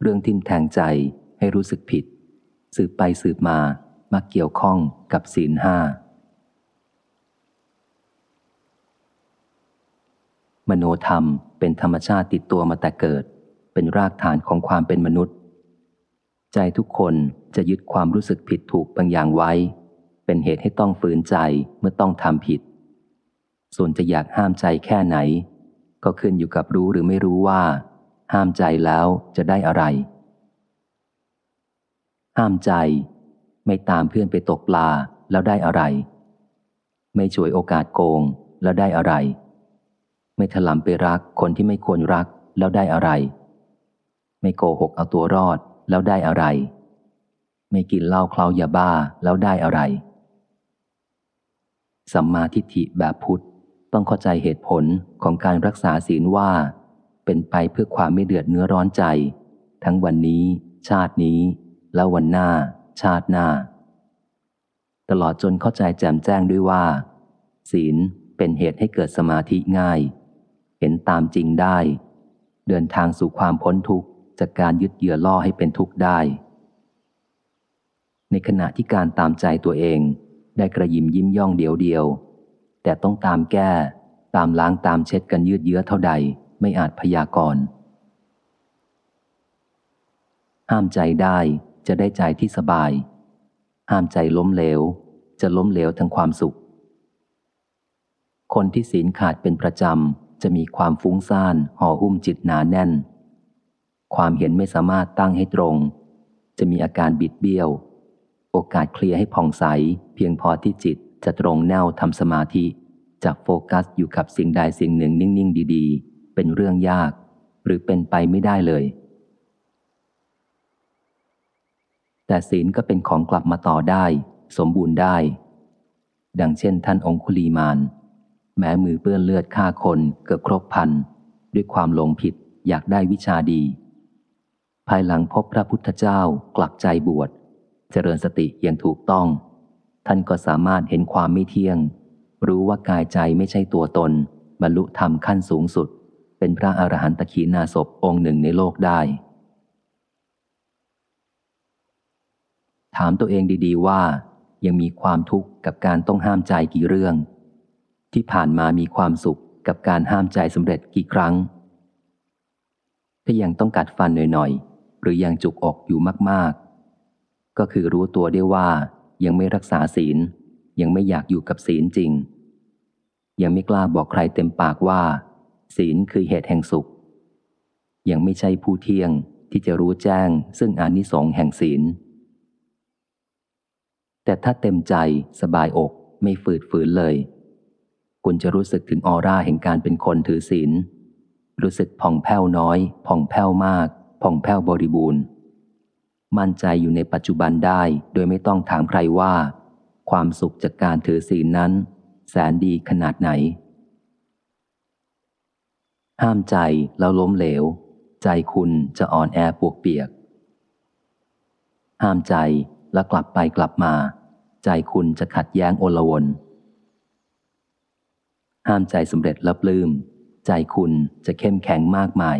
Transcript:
เรื่องทิมแทงใจให้รู้สึกผิด สืบไปสืบมามาเกี่ยวข้องกับศีลห้ามโนธรรมเป็นธรรมชาติติดตัวมาแต่เกิด เป็นรากฐานของความเป็นมนุษย์ ใจทุกคนจะยึดความรู้สึกผิดถูกบางอย่างไว้ เป็นเหตุให้ต้องฝืนใจเมื่อต้องทำผิด ส่วนจะอยากห้ามใจแค่ไหน ก็ขึ้นอยู่กับรู้หรือไม่รู้ว่า ห้ามใจแล้วจะได้อะไร ห้ามใจ ไม่ตามเพื่อนไปตกปลาแล้วได้อะไร ไม่ช่วยโอกาสโกงแล้วได้อะไร ไม่ถลำไปรักคนที่ไม่ควรรักแล้วได้อะไร ไม่โกหกเอาตัวรอดแล้วได้อะไร ไม่กินเหล้าเคล้ายาบ้าแล้วได้อะไร สัมมาทิฏฐิแบบพุทธต้องเข้าใจเหตุผลของการรักษาศีลว่า เป็นไปเพื่อความไม่เดือดเนื้อร้อนใจ ทั้งวันนี้ ชาตินี้ และวันหน้า ชาติหน้า ตลอดจนเข้าใจแจ่มแจ้งด้วยว่า ศีลเป็นเหตุให้เกิดสมาธิง่าย เห็นตามจริงได้ เดินทางสู่ความพ้นทุกข์ จากการยึดเหยื่อล่อให้เป็นทุกข์ได้ ในขณะที่การตามใจตัวเอง ได้กระยิมยิ้มย่องเดียวเดียว แต่ต้องตามแก้ตามล้างตามเช็ดกันยืดเยื้อเท่าใด ไม่อาจพยากรณ์ห้ามใจได้จะได้ใจที่สบาย ห้ามใจล้มเหลว จะล้มเหลวทั้งความสุข คนที่ศีลขาดเป็นประจำ จะมีความฟุ้งซ่านห่อหุ้มจิตหนาแน่น ความเห็นไม่สามารถตั้งให้ตรง จะมีอาการบิดเบี้ยว โอกาสเคลียร์ให้ผ่องใส เพียงพอที่จิตจะตรงแนวทำสมาธิจากโฟกัสอยู่กับสิ่งใดสิ่งหนึ่งนิ่ง ๆ ดี ๆ เป็นเรื่องยาก หรือเป็นไปไม่ได้เลย แต่ศีลก็เป็นของกลับมาต่อได้ สมบูรณ์ได้ ดังเช่นท่านองคุลีมาน แม้มือเปื้อนเลือดฆ่าคนเกือบครบพัน ด้วยความหลงผิดอยากได้วิชาดี ภายหลังพบพระพุทธเจ้ากลับใจบวช เจริญสติอย่างถูกต้อง ท่านก็สามารถเห็นความไม่เที่ยง รู้ว่ากายใจไม่ใช่ตัวตนบรรลุธรรมขั้นสูงสุด เป็นพระอรหันตขีนาศพองค์หนึ่งในโลกได้ ถามตัวเองดีๆว่า ยังมีความทุกข์กับการต้องห้ามใจกี่เรื่อง ที่ผ่านมามีความสุขกับการห้ามใจสำเร็จกี่ครั้ง ถ้ายังต้องกัดฟันหน่อยๆ หรือยังจุกอกอยู่มากๆ ก็คือรู้ตัวได้ว่ายังไม่รักษาศีล ยังไม่อยากอยู่กับศีลจริง ยังไม่กล้าบอกใครเต็มปากว่า ศีลคือเหตุแห่งสุข ยังไม่ใช่ผู้เที่ยงที่จะรู้แจ้งซึ่งอานิสงส์แห่งศีล แต่ถ้าเต็มใจสบายอกไม่ฝืดฝืนเลย คุณจะรู้สึกถึงออร่าแห่งการเป็นคนถือศีล รู้สึกผ่องแผ้วน้อย ผ่องแผ้วมาก ผ่องแผ้วบริบูรณ์ มั่นใจอยู่ในปัจจุบันได้โดยไม่ต้องถามใครว่า ความสุขจากการถือศีลนั้น แสนดีขนาดไหน ห้ามใจแล้วล้มเหลว ใจคุณจะอ่อนแอปวกเปียก ห้ามใจแล้วกลับไปกลับมา ใจคุณจะขัดแย้งโอลวน ห้ามใจสำเร็จและปลืม้ม ใจคุณจะเข้มแข็งมากมาย